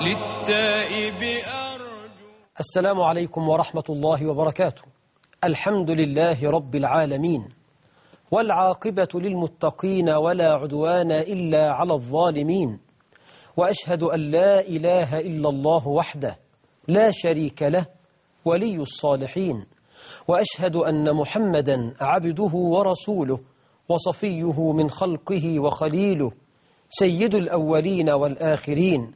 للتائب أرجو. السلام عليكم ورحمة الله وبركاته. الحمد لله رب العالمين والعاقبة للمتقين ولا عدوان إلا على الظالمين وأشهد أن لا إله إلا الله وحده لا شريك له ولي الصالحين وأشهد أن محمدا عبده ورسوله وصفيه من خلقه وخليله سيد الأولين والآخرين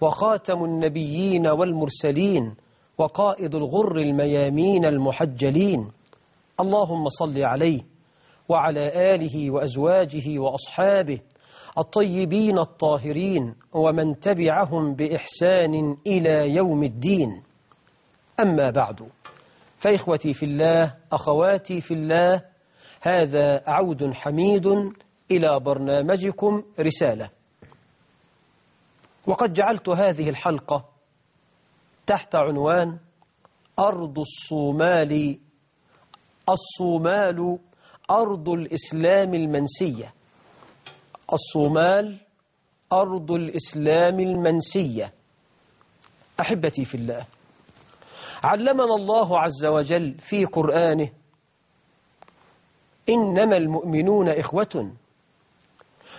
وخاتم النبيين والمرسلين وقائد الغر الميامين المحجلين. اللهم صل عليه وعلى آله وأزواجه وأصحابه الطيبين الطاهرين ومن تبعهم بإحسان إلى يوم الدين. أما بعد فإخوتي في الله أخواتي في الله هذا عود حميد إلى برنامجكم رسالة. وقد جعلت هذه الحلقة تحت عنوان أرض الصومال الصومال أرض الإسلام المنسية. الصومال أرض الإسلام المنسية. أحبتي في الله علمنا الله عز وجل في قرآنه إنما المؤمنون إخوة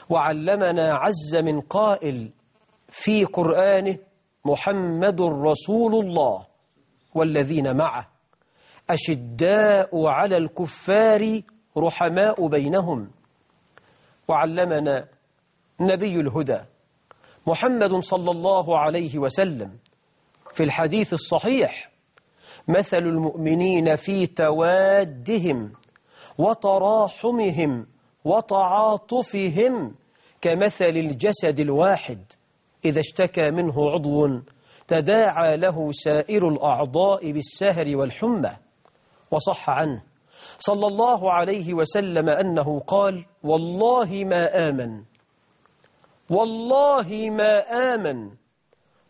وعلمنا عز من قائل في قرآنه محمد رسول الله والذين معه. أشداء على الكفار رحماء بينهم. وعلمنا نبي الهدى محمد صلى الله عليه وسلم في الحديث الصحيح مثل المؤمنين في توادهم وتراحمهم وتعاطفهم كمثل الجسد الواحد. إذا اشتكى منه عضو تداعى له سائر الأعضاء بالسهر والحمى. وصح عنه. صلى الله عليه وسلم أنه قال والله ما آمن. والله ما آمن.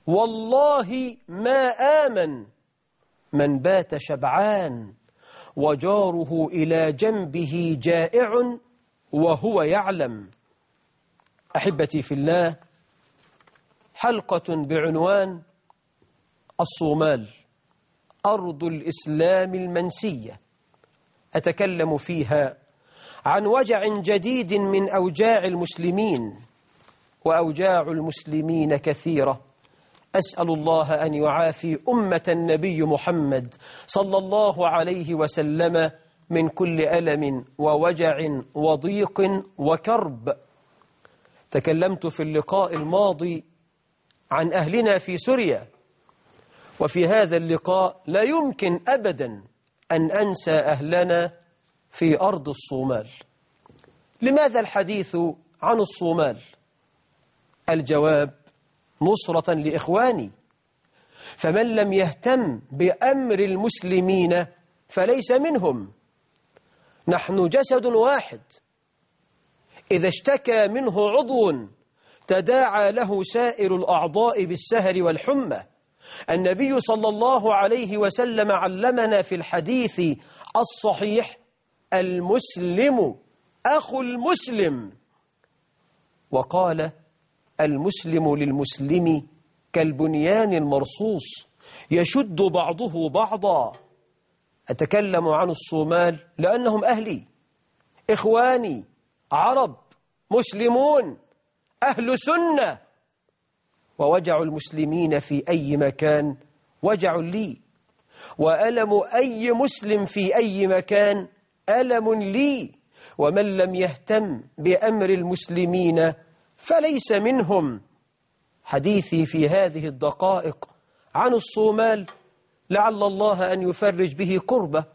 والله ما آمن. من بات شبعان وجاره إلى جنبه جائع وهو يعلم. أحبتي في الله حلقة بعنوان الصومال أرض الإسلام المنسية. أتكلم فيها عن وجع جديد من أوجاع المسلمين وأوجاع المسلمين كثيرة. أسأل الله أن يعافي أمة النبي محمد صلى الله عليه وسلم من كل ألم ووجع وضيق وكرب. تكلمت في اللقاء الماضي عن أهلنا في سوريا. وفي هذا اللقاء لا يمكن أبدا أن أنسى أهلنا في أرض الصومال. لماذا الحديث عن الصومال؟ الجواب نصرة لإخواني. فمن لم يهتم بأمر المسلمين فليس منهم. نحن جسد واحد. إذا اشتكى منه عضو تداعى له سائر الأعضاء بالسهر والحمى. النبي صلى الله عليه وسلم علمنا في الحديث الصحيح المسلم أخو المسلم. وقال المسلم للمسلم كالبنيان المرصوص يشد بعضه بعضا. أتكلم عن الصومال لأنهم أهلي. إخواني عرب مسلمون. أهل سنة. ووجع المسلمين في أي مكان. وجع لي. وألم أي مسلم في أي مكان. ألم لي. ومن لم يهتم بأمر المسلمين فليس منهم. حديثي في هذه الدقائق عن الصومال. لعل الله أن يفرج به كربة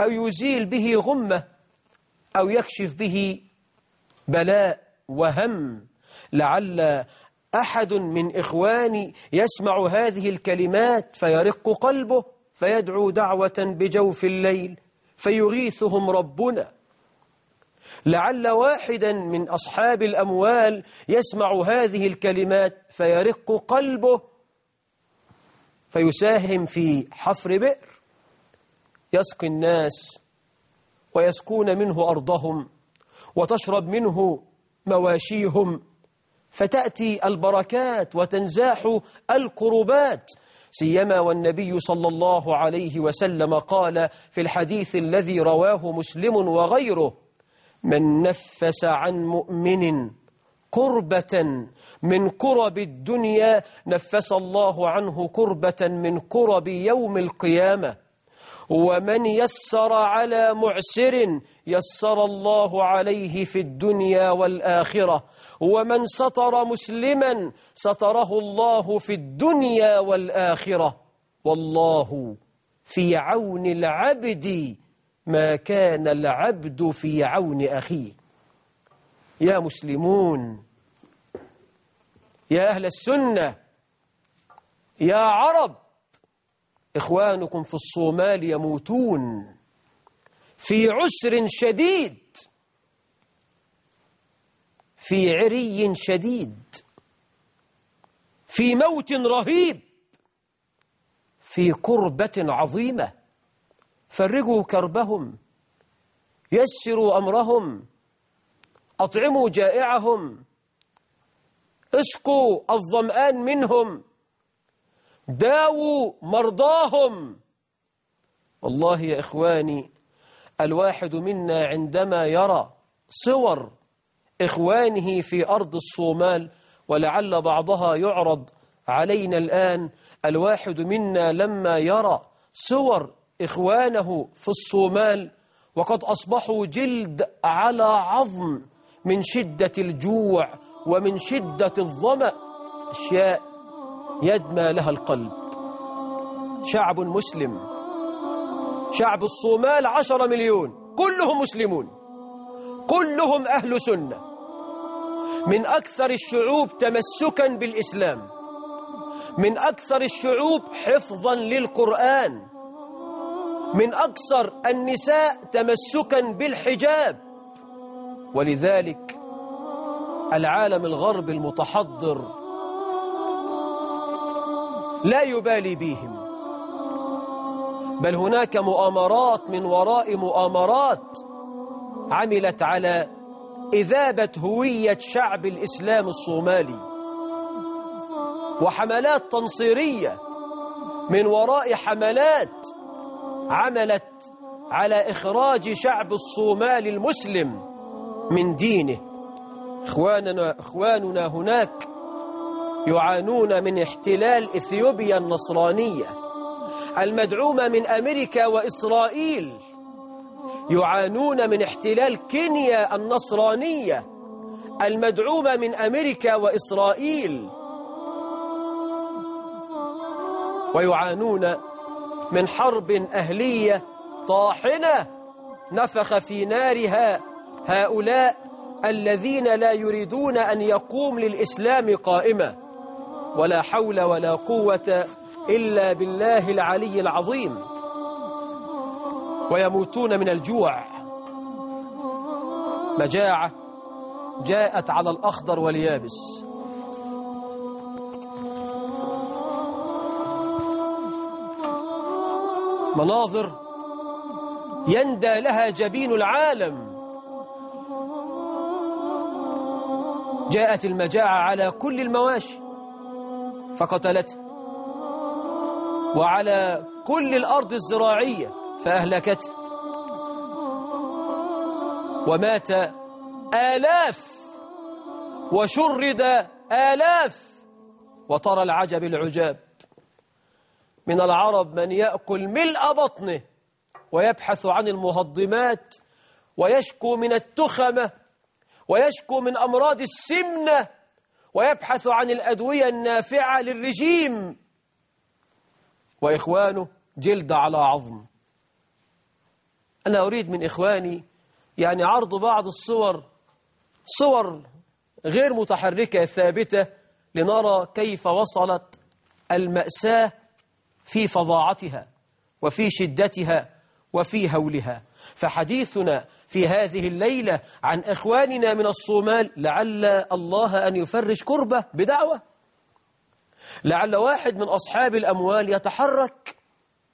أو يزيل به غمة. أو يكشف به بلاء. وهم لعل أحد من إخواني يسمع هذه الكلمات فيرق قلبه فيدعو دعوة بجوف الليل فيغيثهم ربنا. لعل واحدا من أصحاب الأموال يسمع هذه الكلمات فيرق قلبه فيساهم في حفر بئر. يسقي الناس ويسكون منه أرضهم وتشرب منه مواشيهم. فتأتي البركات وتنزاح الكربات سيما والنبي صلى الله عليه وسلم قال في الحديث الذي رواه مسلم وغيره من نفس عن مؤمن كربة من كرب الدنيا نفس الله عنه كربة من كرب يوم القيامة. ومن يسر على معسر يسر الله عليه في الدنيا والآخرة. ومن ستر مسلما ستره الله في الدنيا والآخرة. والله في عون العبد ما كان العبد في عون أخيه. يا مسلمون يا أهل السنة يا عرب إخوانكم في الصومال يموتون في عسر شديد في عري شديد في موت رهيب في كربة عظيمة فرجوا كربهم يسروا أمرهم أطعموا جائعهم اسقوا الظمآن منهم داووا مرضاهم. والله يا إخواني الواحد منا عندما يرى صور إخوانه في أرض الصومال ولعل بعضها يعرض علينا الآن الواحد منا لما يرى صور إخوانه في الصومال وقد أصبحوا جلد على عظم من شدة الجوع ومن شدة الظمأ أشياء يدمى لها القلب. شعب مسلم. شعب الصومال عشر مليون. كلهم مسلمون. كلهم أهل سنة. من أكثر الشعوب تمسكا بالإسلام. من أكثر الشعوب حفظا للقرآن. من أكثر النساء تمسكا بالحجاب. ولذلك العالم الغرب المتحضر لا يبالي بهم بل هناك مؤامرات من وراء مؤامرات عملت على إذابة هوية شعب الإسلام الصومالي وحملات تنصيرية من وراء حملات عملت على إخراج شعب الصومال المسلم من دينه. إخواننا, إخواننا هناك يعانون من احتلال إثيوبيا النصرانية المدعومة من أمريكا وإسرائيل. يعانون من احتلال كينيا النصرانية المدعومة من أمريكا وإسرائيل. ويعانون من حرب أهلية طاحنة نفخ في نارها هؤلاء الذين لا يريدون أن يقوم للإسلام قائمة. ولا حول ولا قوة إلا بالله العلي العظيم. ويموتون من الجوع. مجاعة جاءت على الأخضر واليابس. مناظر يندى لها جبين العالم. جاءت المجاعة على كل المواشي. فقتلته. وعلى كل الأرض الزراعية فأهلكته. ومات آلاف وشرد آلاف. وترى العجب العجاب. من العرب من يأكل ملء بطنه ويبحث عن المهضمات ويشكو من التخمة ويشكو من أمراض السمنة ويبحث عن الأدوية النافعة للرجيم. وإخوانه جلد على عظم. أنا أريد من إخواني يعني عرض بعض الصور صور غير متحركة ثابتة لنرى كيف وصلت المأساة في فظاعتها وفي شدتها. وفي هولها. فحديثنا في هذه الليلة عن إخواننا من الصومال لعل الله أن يفرج كربة بدعوة. لعل واحد من أصحاب الأموال يتحرك